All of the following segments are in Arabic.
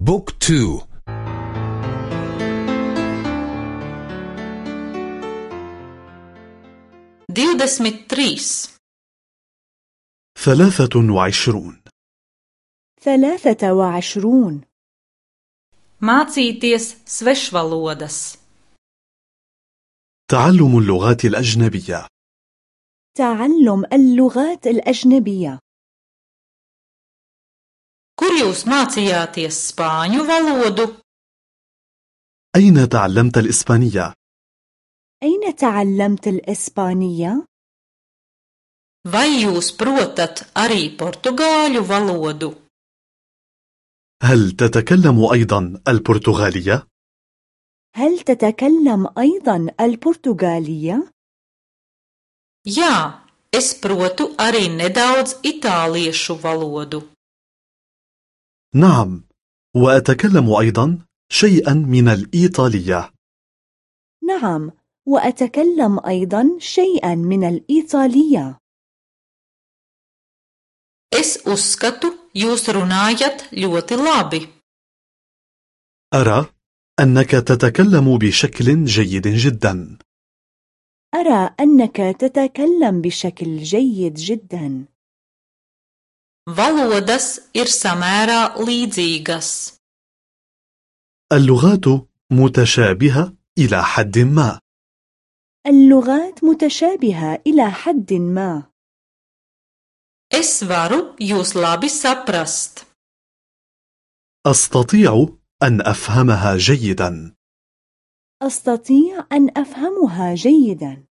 Book two. divdesmit trīs ثلاثة وعشرون. ثلاثة وعشرون. Mācīties svešvalodas. تعلم اللغات الأجنبية. تعلم اللغات الأجنبية. Kur jūs mācījāties spāņu valodu? أين تعلمت الإسبانية؟ أين تعلمت الإسبانية؟ Vai jūs protat arī portugāļu valodu? هل تتكلم أيضا البرتغالية؟ هل تتكلم أيضا البرتغالية؟ Jā, es protu arī nedaudz itāliešu valodu. نعم وأتكلم أيضا شيئا من الإيطالية. نعم وأتكلم أيضا شيئا من الإيطالية. Es uzskatu, jūs runājat ļoti labi. أرى أنك تتكلم بشكل جيد جدا. أرى أنك تتكلم بشكل جيد جدا. Valodas ir samērā līdzīgas. اللغات متشابهة إلى حد ما اللغات متشابهة إلى حد ما Es varu jūs labi saprast. أستطيع أن أفهمها جيدا أستطيع أن أفهمها جيدا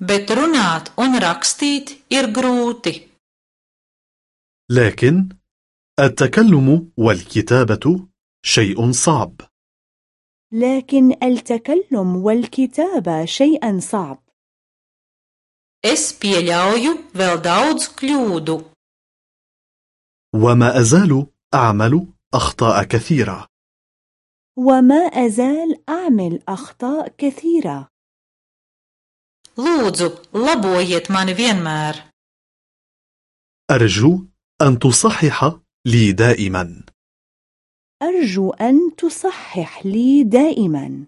Bet runāt un rakstīt ir grūti. لكن التكلم والكتابة شيء صعب لكن التكلم والكتابة شيئا صعب Es pieļauju vēl daudz kļūdu. وما أزال أعمل أخطاء كثيرة وما أزال أعمل أخطاء كثيرة Lūdzu, labojiet mani vienmēr. أرجو أن تصحح لي دائما أرجو أن تصحح لي دائما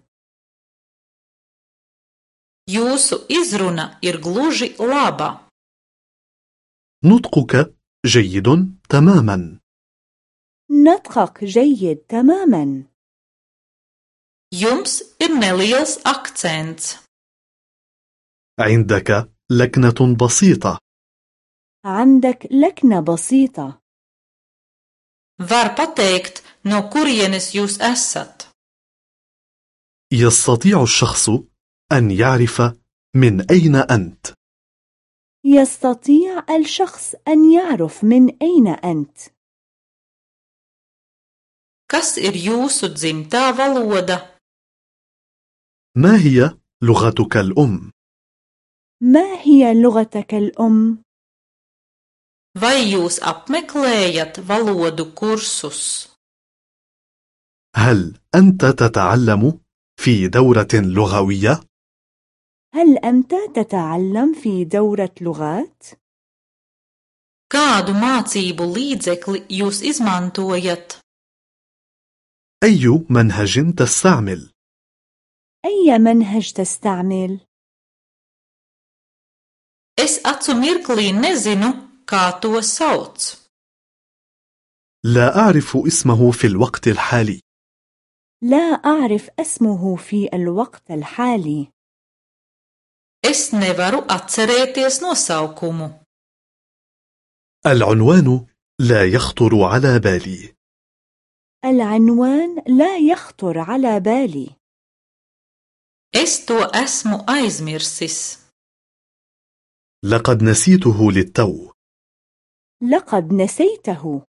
Jūsu izruna ir gluži laba. نطقك جيد تماما نطقك جيد تماما Jums ir neliels akcents. عندك لكنة بسيطة عندك لكنة بسيطة Var pateikt, no kurienes jūs esat. يستطيع الشخص أن يعرف من أين أنت يستطيع الشخص أن يعرف من أين أنت Kas ir jūsu dzimtā valoda? ما هي لغتك الأم؟ ما هي لغتك الأم؟ Vai jūs apmeklējat valodu kursus? هل أنت تتعلم في دورة لغوية؟ هل أنت تتعلم في دورة لغات؟ Kādu mācību līdzekli jūs izmantojat? أي منهج تستعمل؟ أي منهج تستعمل؟ Es acu mirklī nezinu, kā to sauc. لا أعرف اسمه في الوقت الحالي لا أعرف اسمه في الوقت الحالي Es nevaru atcerēties nosaukumu. العنوان لا يخطر على بالي العنوان لا يخطر على بالي Es to esmu aizmirsis. لقد نسيته للتو. لقد نسيته.